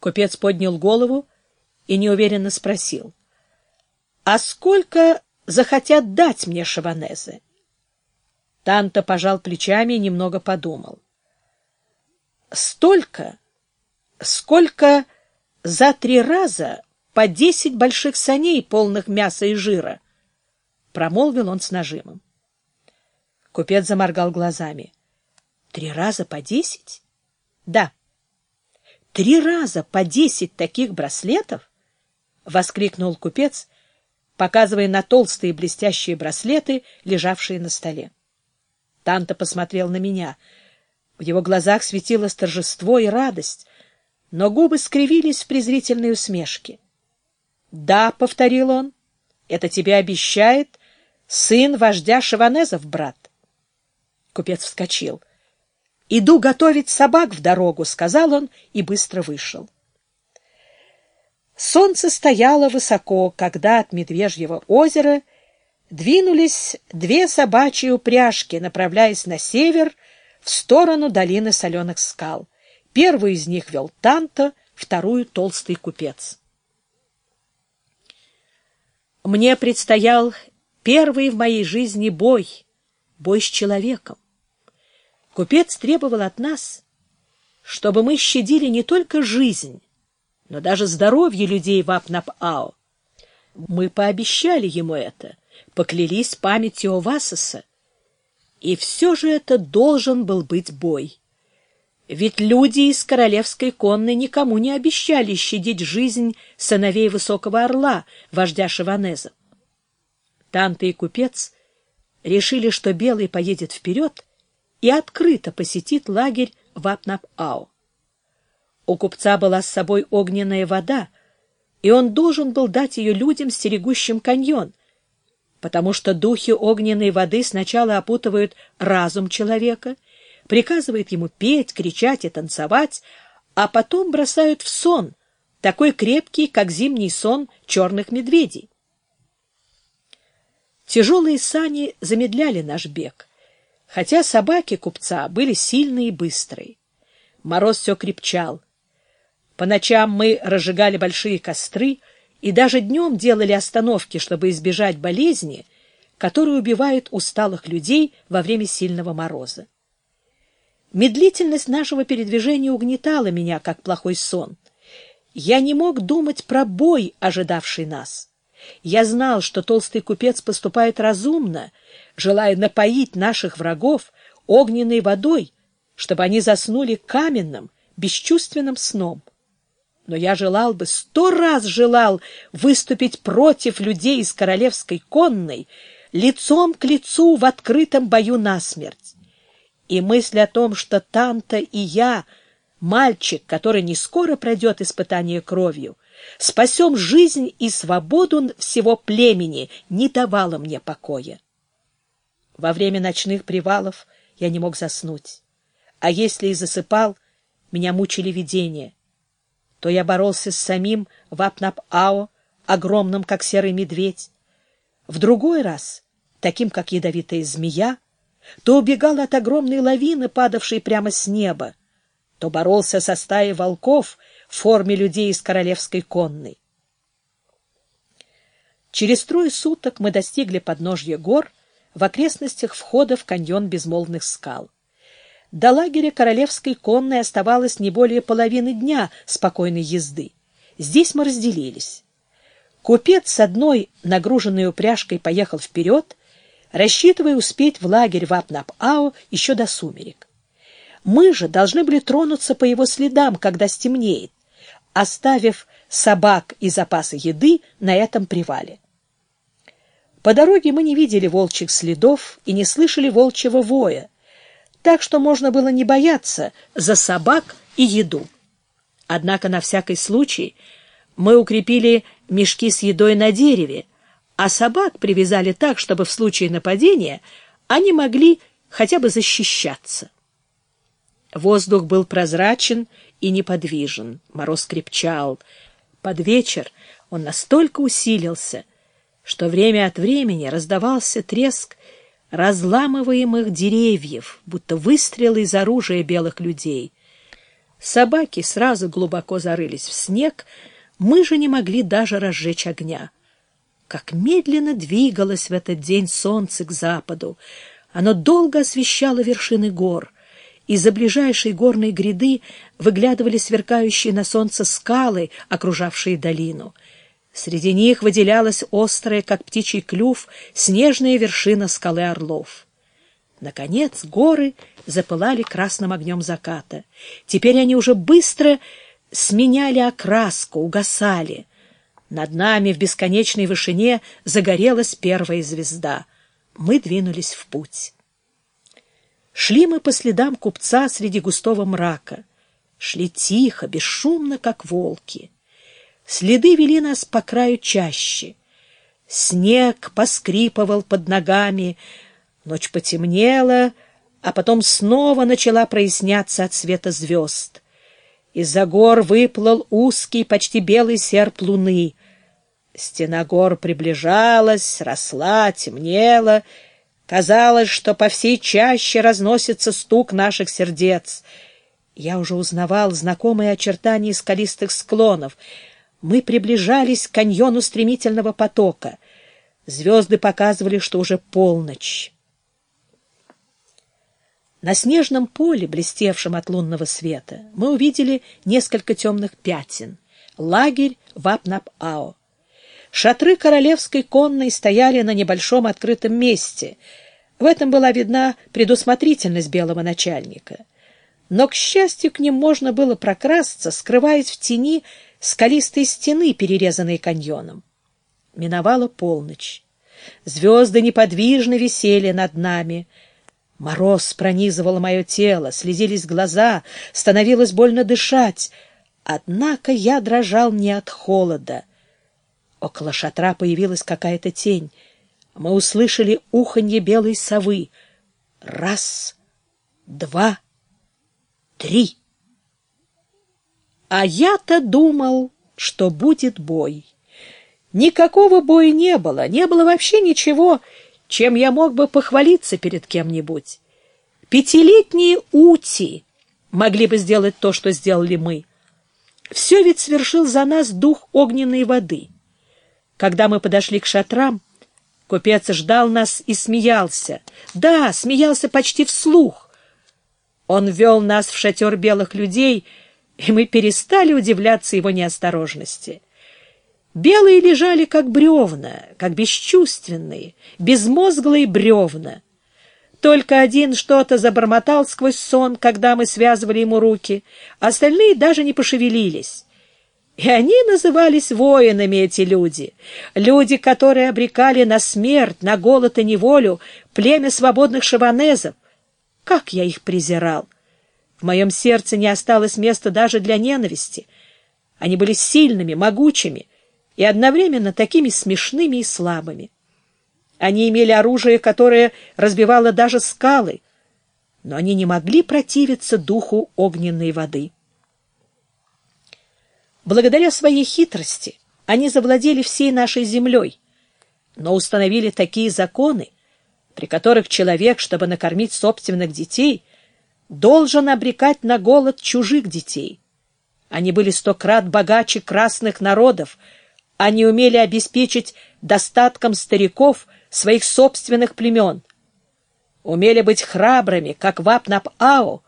Купец поднял голову и неуверенно спросил. — А сколько захотят дать мне шаванезы? Танто пожал плечами и немного подумал. — Столько, сколько за три раза по десять больших саней, полных мяса и жира, — промолвил он с нажимом. Купец заморгал глазами. — Три раза по десять? — Да. — Три раза по десять таких браслетов? — воскликнул купец, показывая на толстые блестящие браслеты, лежавшие на столе. Танта посмотрел на меня. В его глазах светилось торжество и радость, но губы скривились в презрительной усмешке. — Да, — повторил он, — это тебе обещает сын вождя Шаванезов, брат. Купец вскочил. — Иду готовить собак в дорогу, — сказал он и быстро вышел. Солнце стояло высоко, когда от Медвежьего озера двинулись две собачьи упряжки, направляясь на север в сторону долины соленых скал. Первую из них вел Танто, вторую — толстый купец. Мне предстоял первый в моей жизни бой, бой с человеком. Купец требовал от нас, чтобы мы щадили не только жизнь, но даже здоровье людей в Апнап-Ао. Мы пообещали ему это, поклялись памятью Овасоса. И все же это должен был быть бой. Ведь люди из королевской конны никому не обещали щадить жизнь сыновей Высокого Орла, вождя Шиванеза. Танта и купец решили, что Белый поедет вперед и открыто посетит лагерь в Апнап-Ау. У купца была с собой огненная вода, и он должен был дать ее людям, стерегущим каньон, потому что духи огненной воды сначала опутывают разум человека, приказывают ему петь, кричать и танцевать, а потом бросают в сон, такой крепкий, как зимний сон черных медведей. Тяжелые сани замедляли наш бег, хотя собаки купца были сильные и быстрые. Мороз все крепчал, по ночам мы разжигали большие костры и даже днем делали остановки, чтобы избежать болезни, которые убивают усталых людей во время сильного мороза. Медлительность нашего передвижения угнетала меня, как плохой сон. Я не мог думать про бой, ожидавший нас. Я знал, что толстый купец поступает разумно, желая напоить наших врагов огненной водой, чтобы они заснули каменным, бесчувственным сном но я желал бы, сто раз желал выступить против людей из королевской конной, лицом к лицу в открытом бою насмерть. И мысль о том, что Танта и я, мальчик, который не скоро пройдет испытание кровью, спасем жизнь и свободу всего племени, не давала мне покоя. Во время ночных привалов я не мог заснуть, а если и засыпал, меня мучили видения то я боролся с самим Вапнап-Ао, огромным, как серый медведь. В другой раз, таким, как ядовитая змея, то убегал от огромной лавины, падавшей прямо с неба, то боролся со стаей волков в форме людей из королевской конной. Через трое суток мы достигли подножья гор в окрестностях входа в каньон безмолвных скал. До лагеря королевской конной оставалось не более половины дня спокойной езды. Здесь мы разделились. Купец с одной нагруженной упряжкой поехал вперед, рассчитывая успеть в лагерь в Апнап-Ау еще до сумерек. Мы же должны были тронуться по его следам, когда стемнеет, оставив собак и запасы еды на этом привале. По дороге мы не видели волчьих следов и не слышали волчьего воя, так что можно было не бояться за собак и еду. Однако на всякий случай мы укрепили мешки с едой на дереве, а собак привязали так, чтобы в случае нападения они могли хотя бы защищаться. Воздух был прозрачен и неподвижен, мороз крепчал. Под вечер он настолько усилился, что время от времени раздавался треск разламываемых деревьев, будто выстрелы из оружия белых людей. Собаки сразу глубоко зарылись в снег, мы же не могли даже разжечь огня. Как медленно двигалось в этот день солнце к западу. Оно долго освещало вершины гор. Из-за ближайшей горной гряды выглядывали сверкающие на солнце скалы, окружавшие долину. Среди них выделялась острая, как птичий клюв, снежная вершина скалы Орлов. Наконец горы запылали красным огнем заката. Теперь они уже быстро сменяли окраску, угасали. Над нами в бесконечной вышине загорелась первая звезда. Мы двинулись в путь. Шли мы по следам купца среди густого мрака. Шли тихо, бесшумно, как волки. Следы вели нас по краю чаще. Снег поскрипывал под ногами, ночь потемнела, а потом снова начала проясняться от света звезд. Из-за гор выплыл узкий, почти белый серп луны. Стена гор приближалась, росла, темнела. Казалось, что по всей чаще разносится стук наших сердец. Я уже узнавал знакомые очертания скалистых склонов. Мы приближались к каньону стремительного потока. Звезды показывали, что уже полночь. На снежном поле, блестевшем от лунного света, мы увидели несколько темных пятен. Лагерь Вапнап-Ао. Шатры королевской конной стояли на небольшом открытом месте. В этом была видна предусмотрительность белого начальника. Но, к счастью, к ним можно было прокрасться, скрываясь в тени скалистой стены, перерезанной каньоном. Миновала полночь. Звезды неподвижно висели над нами — Мороз пронизывал мое тело, слезились глаза, становилось больно дышать. Однако я дрожал не от холода. Около шатра появилась какая-то тень. Мы услышали уханье белой совы. Раз, два, три. А я-то думал, что будет бой. Никакого боя не было, не было вообще ничего, чем я мог бы похвалиться перед кем-нибудь. Пятилетние ути могли бы сделать то, что сделали мы. Все ведь свершил за нас дух огненной воды. Когда мы подошли к шатрам, купец ждал нас и смеялся. Да, смеялся почти вслух. Он вел нас в шатер белых людей, и мы перестали удивляться его неосторожности. Белые лежали, как бревна, как бесчувственные, безмозглые бревна. Только один что-то забормотал сквозь сон, когда мы связывали ему руки, остальные даже не пошевелились. И они назывались воинами, эти люди, люди, которые обрекали на смерть, на голод и неволю племя свободных шаванезов. Как я их презирал! В моем сердце не осталось места даже для ненависти. Они были сильными, могучими, и одновременно такими смешными и слабыми. Они имели оружие, которое разбивало даже скалы, но они не могли противиться духу огненной воды. Благодаря своей хитрости они завладели всей нашей землей, но установили такие законы, при которых человек, чтобы накормить собственных детей, должен обрекать на голод чужих детей. Они были сто крат богаче красных народов, они умели обеспечить достатком стариков своих собственных племен, умели быть храбрыми, как Вапнап-Ао,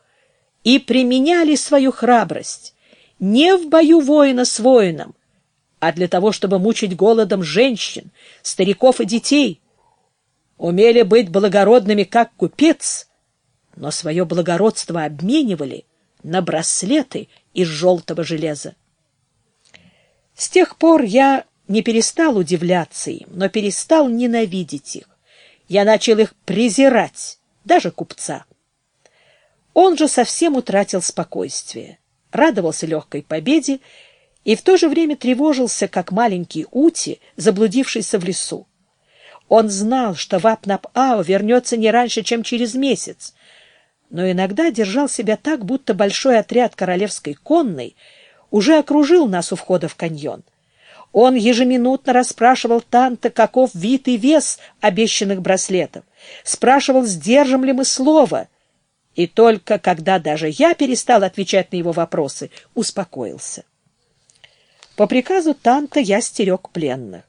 и применяли свою храбрость не в бою воина с воином, а для того, чтобы мучить голодом женщин, стариков и детей. Умели быть благородными, как купец, но свое благородство обменивали на браслеты из желтого железа. С тех пор я не перестал удивляться им, но перестал ненавидеть их. Я начал их презирать, даже купца. Он же совсем утратил спокойствие, радовался легкой победе и в то же время тревожился, как маленький Ути, заблудившийся в лесу. Он знал, что Вапнап-Ао вернется не раньше, чем через месяц, но иногда держал себя так, будто большой отряд королевской конной — уже окружил нас у входа в каньон. Он ежеминутно расспрашивал Танта, каков вид и вес обещанных браслетов, спрашивал, сдержим ли мы слово, и только когда даже я перестал отвечать на его вопросы, успокоился. По приказу Танта я стерег пленных.